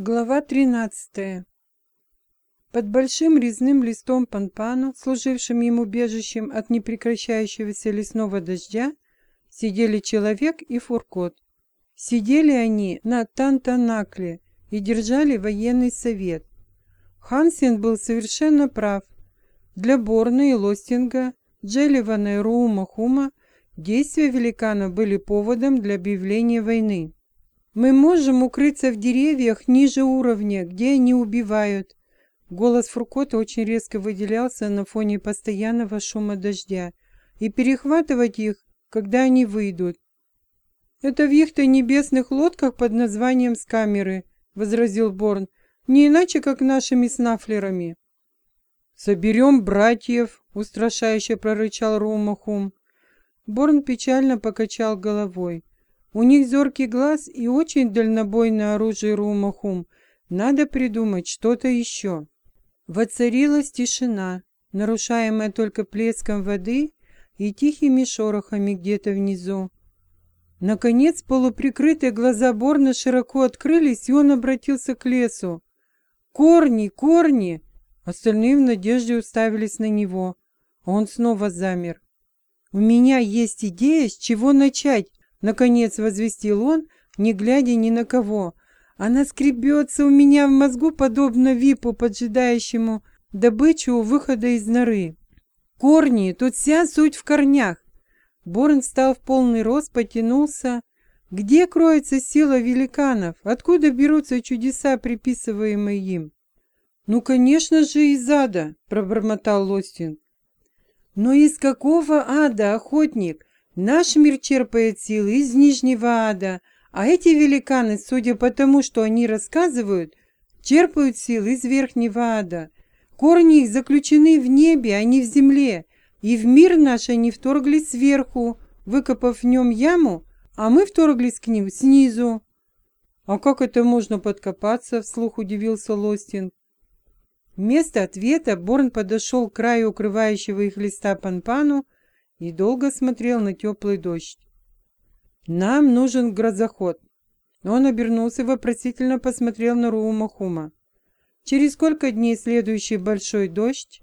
Глава 13. Под большим резным листом панпану, служившим ему убежищем от непрекращающегося лесного дождя, сидели человек и фуркот. Сидели они на Тантанакле и держали военный совет. Хансен был совершенно прав. Для Борна и Лостинга, Джелливана и Руума Хума действия великана были поводом для объявления войны. Мы можем укрыться в деревьях ниже уровня, где они убивают. Голос Фуркота очень резко выделялся на фоне постоянного шума дождя. И перехватывать их, когда они выйдут. «Это в их-то небесных лодках под названием «Скамеры», — возразил Борн. «Не иначе, как нашими снафлерами». «Соберем братьев», — устрашающе прорычал Румахум. Борн печально покачал головой. У них зоркий глаз и очень дальнобойное оружие Румахум. Надо придумать что-то еще. Воцарилась тишина, нарушаемая только плеском воды и тихими шорохами где-то внизу. Наконец, полуприкрытые глаза Борна широко открылись, и он обратился к лесу. «Корни! Корни!» Остальные в надежде уставились на него. Он снова замер. «У меня есть идея, с чего начать», Наконец возвестил он, не глядя ни на кого. Она скребется у меня в мозгу, подобно випу, поджидающему добычу у выхода из норы. Корни, тут вся суть в корнях. Борн встал в полный рост, потянулся. Где кроется сила великанов? Откуда берутся чудеса, приписываемые им? Ну, конечно же, из ада, пробормотал Лостинг. Но из какого ада, охотник? Наш мир черпает силы из Нижнего Ада, а эти великаны, судя по тому, что они рассказывают, черпают силы из Верхнего Ада. Корни их заключены в небе, а не в земле, и в мир наш они вторглись сверху, выкопав в нем яму, а мы вторглись к ним снизу. «А как это можно подкопаться?» — вслух удивился Лостин. Вместо ответа Борн подошел к краю укрывающего их листа Панпану и долго смотрел на теплый дождь. «Нам нужен грозоход». Он обернулся и вопросительно посмотрел на Руумахума. «Через сколько дней следующий большой дождь?»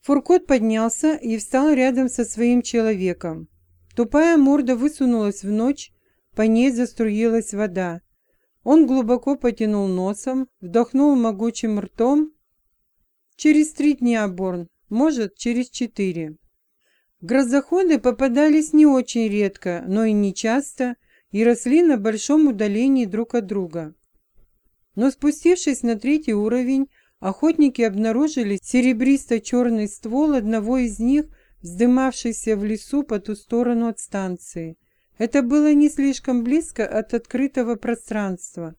Фуркот поднялся и встал рядом со своим человеком. Тупая морда высунулась в ночь, по ней заструилась вода. Он глубоко потянул носом, вдохнул могучим ртом. «Через три дня, Борн, может, через четыре». Грозоходы попадались не очень редко, но и не часто, и росли на большом удалении друг от друга. Но спустившись на третий уровень, охотники обнаружили серебристо-черный ствол одного из них, вздымавшийся в лесу по ту сторону от станции. Это было не слишком близко от открытого пространства.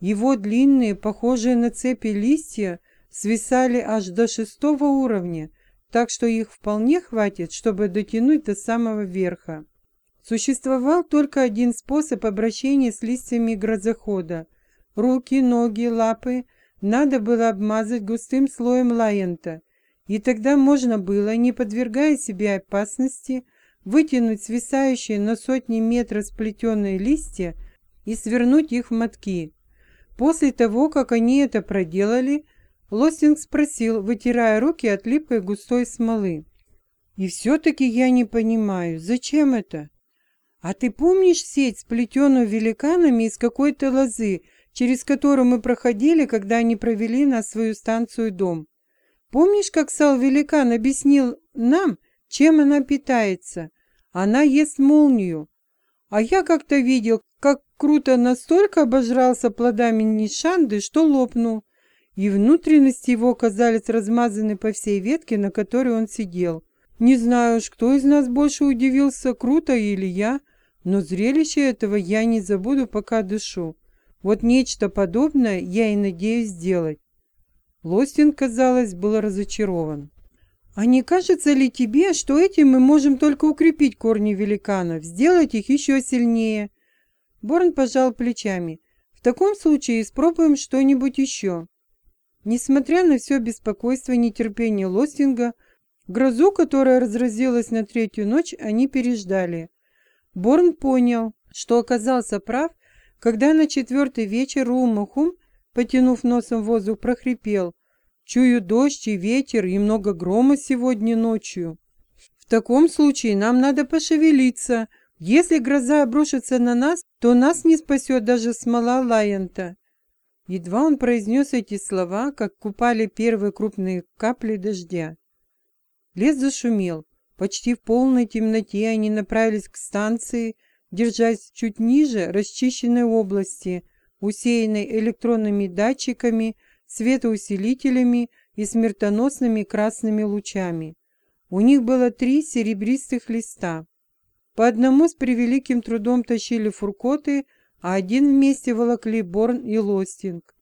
Его длинные, похожие на цепи листья, свисали аж до шестого уровня, так что их вполне хватит, чтобы дотянуть до самого верха. Существовал только один способ обращения с листьями грозохода. Руки, ноги, лапы надо было обмазать густым слоем лаента, и тогда можно было, не подвергая себе опасности, вытянуть свисающие на сотни метров сплетенные листья и свернуть их в мотки. После того, как они это проделали, Лостинг спросил, вытирая руки от липкой густой смолы. «И все-таки я не понимаю, зачем это?» «А ты помнишь сеть, сплетенную великанами из какой-то лозы, через которую мы проходили, когда они провели на свою станцию дом? Помнишь, как Сал Великан объяснил нам, чем она питается? Она ест молнию. А я как-то видел, как круто настолько обожрался плодами Нишанды, что лопнул и внутренности его оказались размазаны по всей ветке, на которой он сидел. Не знаю уж, кто из нас больше удивился, Круто или я, но зрелище этого я не забуду, пока дышу. Вот нечто подобное я и надеюсь сделать. Лостин, казалось, был разочарован. «А не кажется ли тебе, что этим мы можем только укрепить корни великанов, сделать их еще сильнее?» Борн пожал плечами. «В таком случае испробуем что-нибудь еще». Несмотря на все беспокойство и нетерпение Лостинга, грозу, которая разразилась на третью ночь, они переждали. Борн понял, что оказался прав, когда на четвертый вечер Румахум потянув носом воздух, прохрипел. «Чую дождь и ветер, и много грома сегодня ночью. В таком случае нам надо пошевелиться. Если гроза обрушится на нас, то нас не спасет даже смола Лайента». Едва он произнес эти слова, как купали первые крупные капли дождя. Лес зашумел. Почти в полной темноте они направились к станции, держась чуть ниже расчищенной области, усеянной электронными датчиками, светоусилителями и смертоносными красными лучами. У них было три серебристых листа. По одному с превеликим трудом тащили фуркоты, а один вместе волокли Борн и Лостинг.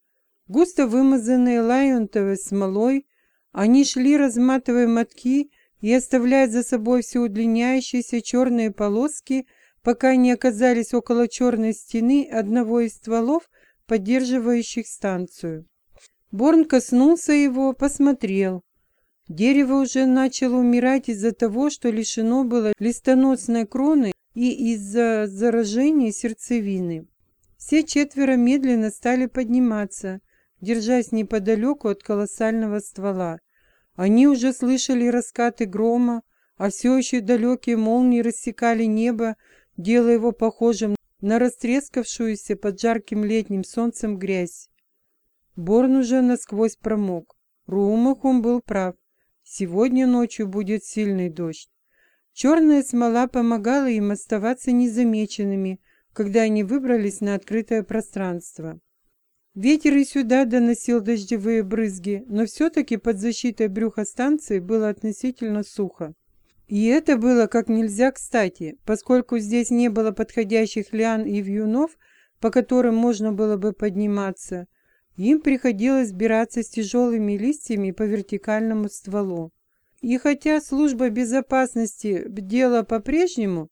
Густо вымазанные лайонтовой смолой, они шли, разматывая мотки и оставляя за собой все удлиняющиеся черные полоски, пока не оказались около черной стены одного из стволов, поддерживающих станцию. Борн коснулся его, посмотрел. Дерево уже начало умирать из-за того, что лишено было листоносной кроны и из-за заражения сердцевины. Все четверо медленно стали подниматься, держась неподалеку от колоссального ствола. Они уже слышали раскаты грома, а все еще далекие молнии рассекали небо, делая его похожим на растрескавшуюся под жарким летним солнцем грязь. Борн уже насквозь промок. Руумахум был прав. Сегодня ночью будет сильный дождь. Черная смола помогала им оставаться незамеченными, когда они выбрались на открытое пространство. Ветер и сюда доносил дождевые брызги, но все-таки под защитой брюха станции было относительно сухо. И это было как нельзя кстати, поскольку здесь не было подходящих лиан и вьюнов, по которым можно было бы подниматься, им приходилось сбираться с тяжелыми листьями по вертикальному стволу. И хотя служба безопасности бдела по-прежнему,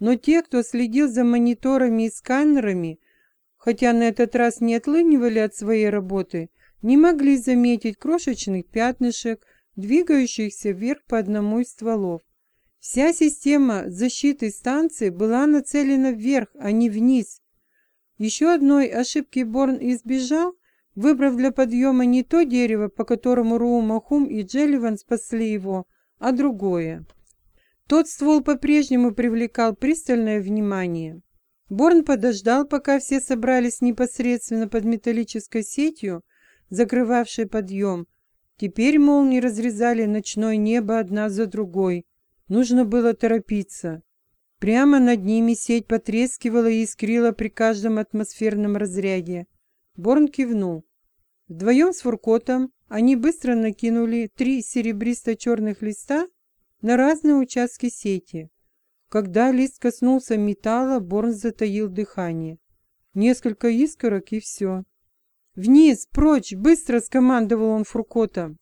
но те, кто следил за мониторами и сканерами, хотя на этот раз не отлынивали от своей работы, не могли заметить крошечных пятнышек, двигающихся вверх по одному из стволов. Вся система защиты станции была нацелена вверх, а не вниз. Еще одной ошибки Борн избежал, выбрав для подъема не то дерево, по которому Роумахум и Джелливан спасли его, а другое. Тот ствол по-прежнему привлекал пристальное внимание. Борн подождал, пока все собрались непосредственно под металлической сетью, закрывавшей подъем. Теперь молнии разрезали ночное небо одна за другой. Нужно было торопиться. Прямо над ними сеть потрескивала и искрила при каждом атмосферном разряде. Борн кивнул. Вдвоем с Фуркотом они быстро накинули три серебристо-черных листа на разные участки сети. Когда лист коснулся металла, Борн затаил дыхание. Несколько искорок и все. «Вниз! Прочь! Быстро!» — скомандовал он Фуркота.